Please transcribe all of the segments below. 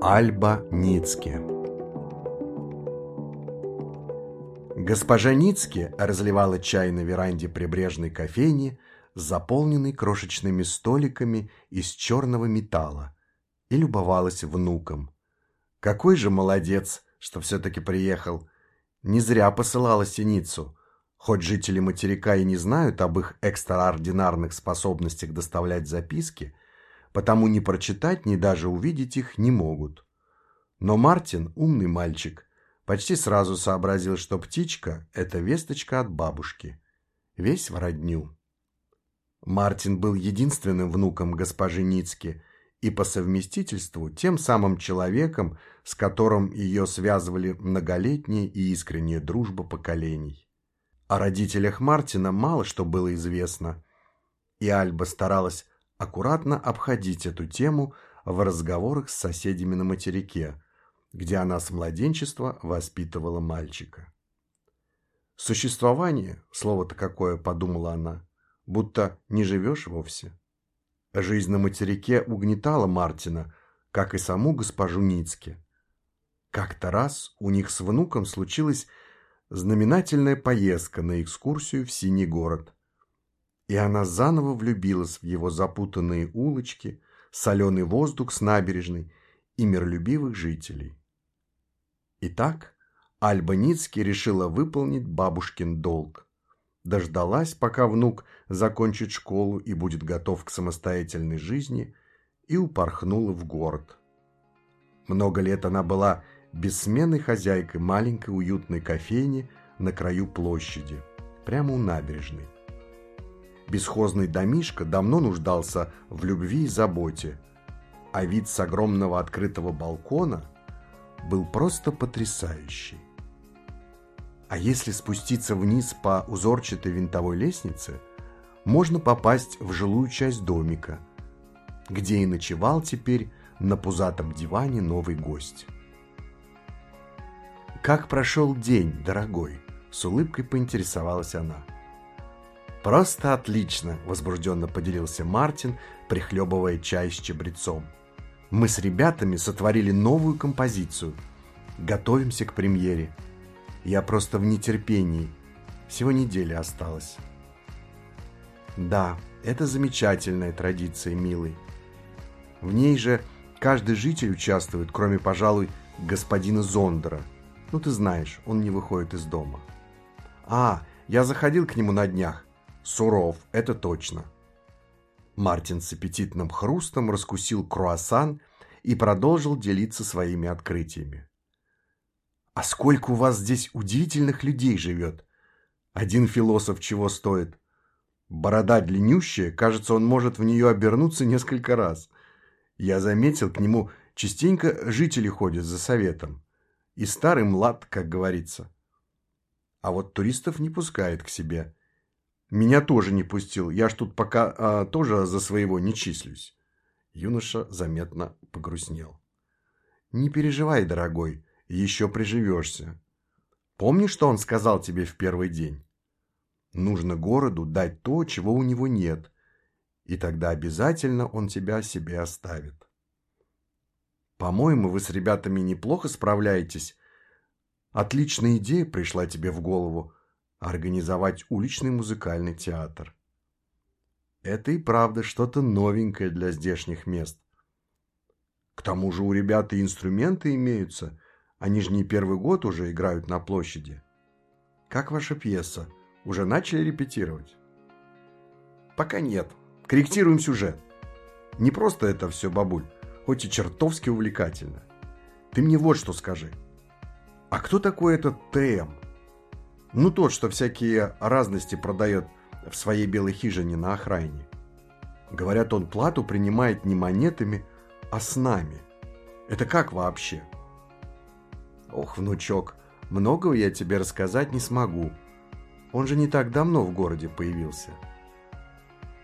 Альба Ницке Госпожа Ницке разливала чай на веранде прибрежной кофейни, заполненной крошечными столиками из черного металла, и любовалась внуком. Какой же молодец, что все-таки приехал. Не зря посылала синицу. Хоть жители материка и не знают об их экстраординарных способностях доставлять записки, потому ни прочитать, ни даже увидеть их не могут. Но Мартин, умный мальчик, почти сразу сообразил, что птичка – это весточка от бабушки. Весь в родню. Мартин был единственным внуком госпожи Ницки и по совместительству тем самым человеком, с которым ее связывали многолетняя и искренняя дружба поколений. О родителях Мартина мало что было известно, и Альба старалась аккуратно обходить эту тему в разговорах с соседями на материке, где она с младенчества воспитывала мальчика. «Существование, слово-то какое», — подумала она, — «будто не живешь вовсе». Жизнь на материке угнетала Мартина, как и саму госпожу Ницке. Как-то раз у них с внуком случилась знаменательная поездка на экскурсию в Синий город и она заново влюбилась в его запутанные улочки, соленый воздух с набережной и миролюбивых жителей. Итак, Альба Ницки решила выполнить бабушкин долг. Дождалась, пока внук закончит школу и будет готов к самостоятельной жизни, и упорхнула в город. Много лет она была бессменной хозяйкой маленькой уютной кофейни на краю площади, прямо у набережной. Бесхозный домишко давно нуждался в любви и заботе, а вид с огромного открытого балкона был просто потрясающий. А если спуститься вниз по узорчатой винтовой лестнице, можно попасть в жилую часть домика, где и ночевал теперь на пузатом диване новый гость. «Как прошел день, дорогой?» – с улыбкой поинтересовалась она. – «Просто отлично!» – возбужденно поделился Мартин, прихлебывая чай с чабрецом. «Мы с ребятами сотворили новую композицию. Готовимся к премьере. Я просто в нетерпении. Всего неделя осталась». «Да, это замечательная традиция, милый. В ней же каждый житель участвует, кроме, пожалуй, господина Зондера. Ну, ты знаешь, он не выходит из дома». «А, я заходил к нему на днях. Суров, это точно. Мартин с аппетитным хрустом раскусил круассан и продолжил делиться своими открытиями. «А сколько у вас здесь удивительных людей живет! Один философ чего стоит? Борода длиннющая, кажется, он может в нее обернуться несколько раз. Я заметил, к нему частенько жители ходят за советом. И старый млад, как говорится. А вот туристов не пускает к себе. Меня тоже не пустил. Я ж тут пока а, тоже за своего не числюсь. Юноша заметно погрустнел. Не переживай, дорогой, еще приживешься. Помнишь, что он сказал тебе в первый день? Нужно городу дать то, чего у него нет, и тогда обязательно он тебя себе оставит. По-моему, вы с ребятами неплохо справляетесь. Отличная идея пришла тебе в голову организовать уличный музыкальный театр. Это и правда что-то новенькое для здешних мест. К тому же у ребят и инструменты имеются, они же не первый год уже играют на площади. Как ваша пьеса? Уже начали репетировать? Пока нет. Корректируем сюжет. Не просто это все, бабуль, хоть и чертовски увлекательно. Ты мне вот что скажи. А кто такой этот ТМ? Ну, тот, что всякие разности продает в своей белой хижине на охране. Говорят, он плату принимает не монетами, а с нами. Это как вообще? Ох, внучок, многого я тебе рассказать не смогу. Он же не так давно в городе появился.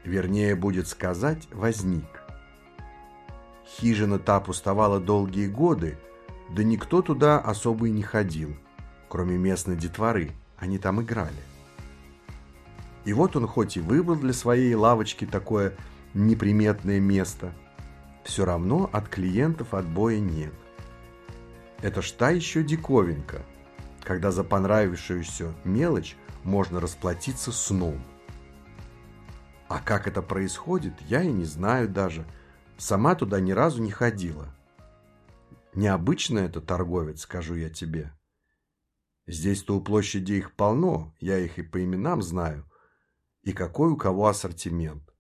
Вернее, будет сказать, возник. Хижина та пустовала долгие годы, да никто туда особо и не ходил, кроме местной детворы – они там играли. И вот он хоть и выбрал для своей лавочки такое неприметное место, все равно от клиентов отбоя нет. Это ж та еще диковинка, когда за понравившуюся мелочь можно расплатиться сном. А как это происходит, я и не знаю даже. Сама туда ни разу не ходила. Необычно это торговец, скажу я тебе. Здесь-то у площади их полно, я их и по именам знаю. И какой у кого ассортимент.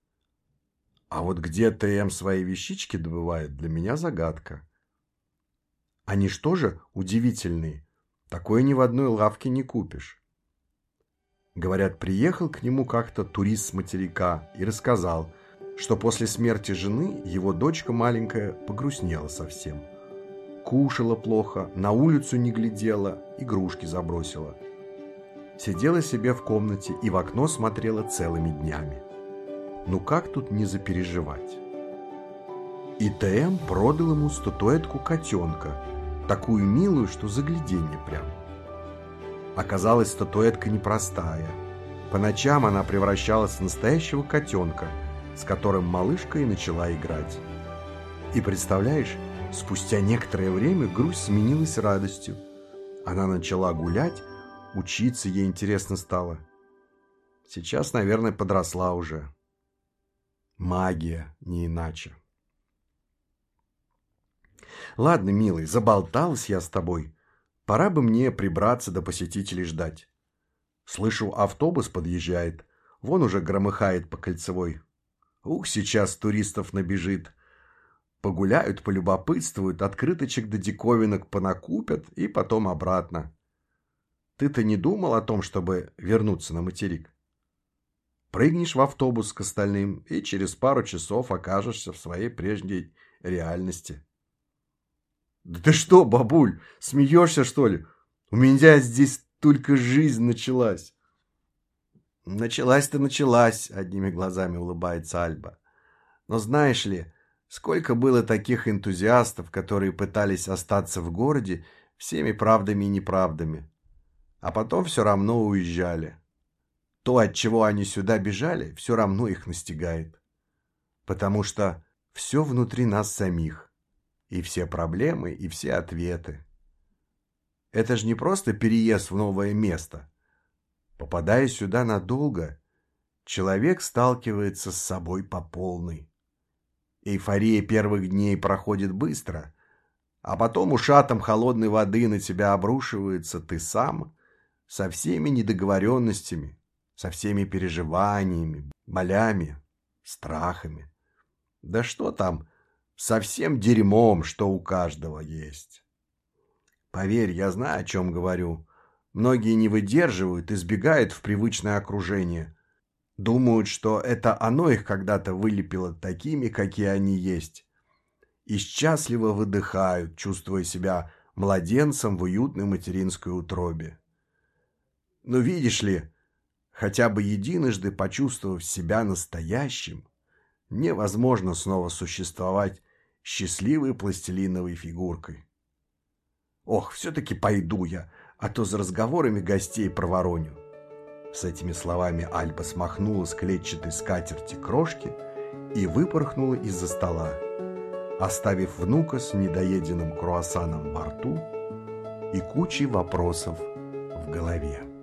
А вот где ТМ свои вещички добывает, для меня загадка. Они что же удивительные? Такое ни в одной лавке не купишь. Говорят, приехал к нему как-то турист с материка и рассказал, что после смерти жены его дочка маленькая погрустнела совсем. Кушала плохо, на улицу не глядела, игрушки забросила. Сидела себе в комнате и в окно смотрела целыми днями. Ну как тут не запереживать? И ТМ продал ему статуэтку котенка, такую милую, что загляденье прям. Оказалось, статуэтка непростая. По ночам она превращалась в настоящего котенка, с которым малышка и начала играть. И представляешь, спустя некоторое время грусть сменилась радостью. Она начала гулять, учиться ей интересно стало. Сейчас, наверное, подросла уже. Магия, не иначе. Ладно, милый, заболталась я с тобой. Пора бы мне прибраться до посетителей ждать. Слышу, автобус подъезжает. Вон уже громыхает по кольцевой. Ух, сейчас туристов набежит. Погуляют, полюбопытствуют, открыточек до диковинок понакупят и потом обратно. Ты-то не думал о том, чтобы вернуться на материк? Прыгнешь в автобус к остальным и через пару часов окажешься в своей прежней реальности. Да ты что, бабуль, смеешься, что ли? У меня здесь только жизнь началась. Началась-то началась, одними глазами улыбается Альба. Но знаешь ли, сколько было таких энтузиастов, которые пытались остаться в городе всеми правдами и неправдами, а потом все равно уезжали. То, от чего они сюда бежали, все равно их настигает. Потому что все внутри нас самих и все проблемы, и все ответы. Это же не просто переезд в новое место. Попадая сюда надолго, человек сталкивается с собой по полной. Эйфория первых дней проходит быстро, а потом ушатом холодной воды на тебя обрушивается ты сам со всеми недоговоренностями, со всеми переживаниями, болями, страхами. Да что там, со всем дерьмом, что у каждого есть. Поверь, я знаю, о чем говорю. Многие не выдерживают и сбегают в привычное окружение. Думают, что это оно их когда-то вылепило такими, какие они есть. И счастливо выдыхают, чувствуя себя младенцем в уютной материнской утробе. Но видишь ли, хотя бы единожды почувствовав себя настоящим, невозможно снова существовать счастливой пластилиновой фигуркой. Ох, все-таки пойду я, а то за разговорами гостей провороню. С этими словами Альба смахнула с клетчатой скатерти крошки и выпорхнула из-за стола, оставив внука с недоеденным круассаном во рту и кучей вопросов в голове.